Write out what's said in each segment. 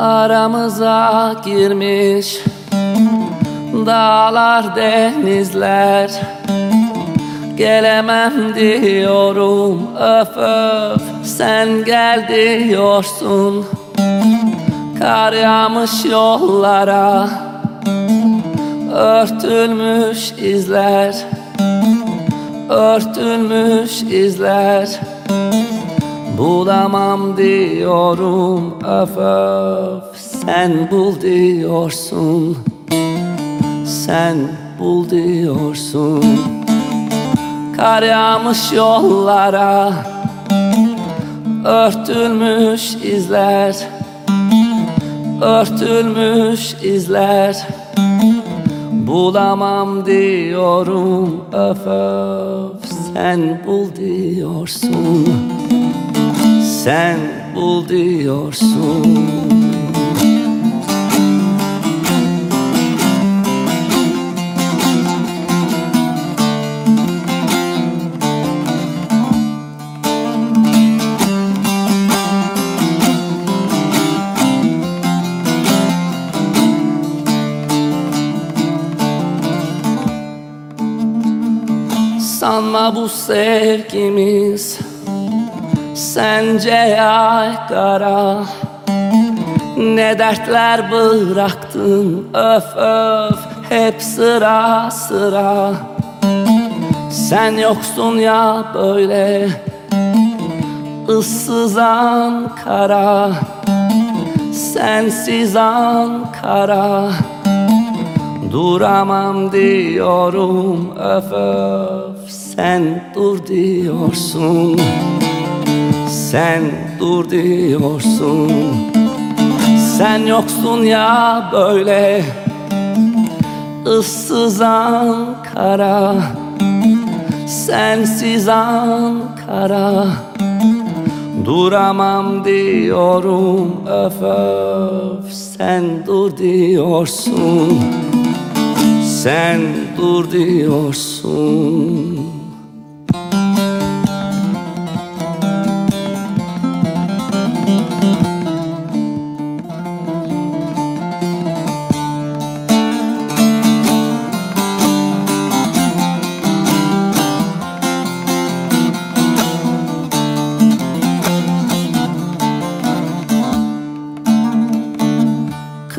Aramıza girmiş Dağlar denizler. Gelemem diyorum öf öf Sen gel diyorsun. Kar yağmış yollara Örtülmüş izler. Örtülmüş izler Bulamam diyorum öf öf Sen bul diyorsun Sen bul diyorsun. Kar yağmış yollara Örtülmüş izler Örtülmüş izler. Bulamam diyorum öf öf Sen bul diyorsun Sen bul diyorsun. Sanma bu sevgimiz Sence yaygara Ne dertler bıraktın? Öf öf Hep sıra sıra. Sen yoksun ya böyle ıssız Ankara. Sensiz Ankara Duramam diyorum. Öf öf Sen dur diyorsun Sen dur diyorsun. Sen yoksun ya böyle. Issız Ankara. Sensiz Ankara. Duramam diyorum öf öf. Sen dur diyorsun. Sen dur diyorsun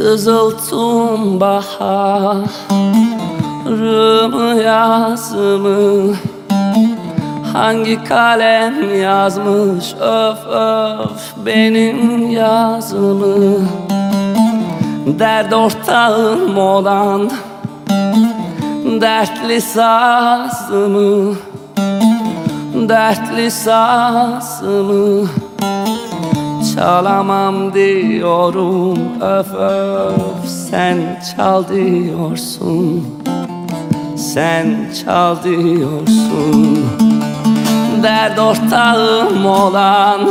Kızıltım baharımı yazımı. Hangi kalem yazmış? Öf öf benim yazımı. Dert ortağım olan dertli sazımı. Dertli sazımı Çalamam diyorum. Öf öf Sen çal diyorsun. Sen çal diyorsun. Dert ortağım olan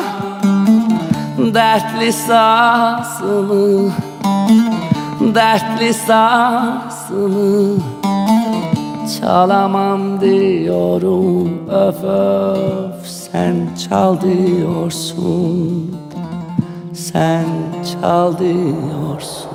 Dertli sazımı Dertli sazımı Çalamam diyorum. Öf öf Sen çal diyorsun sen çal diyorsun.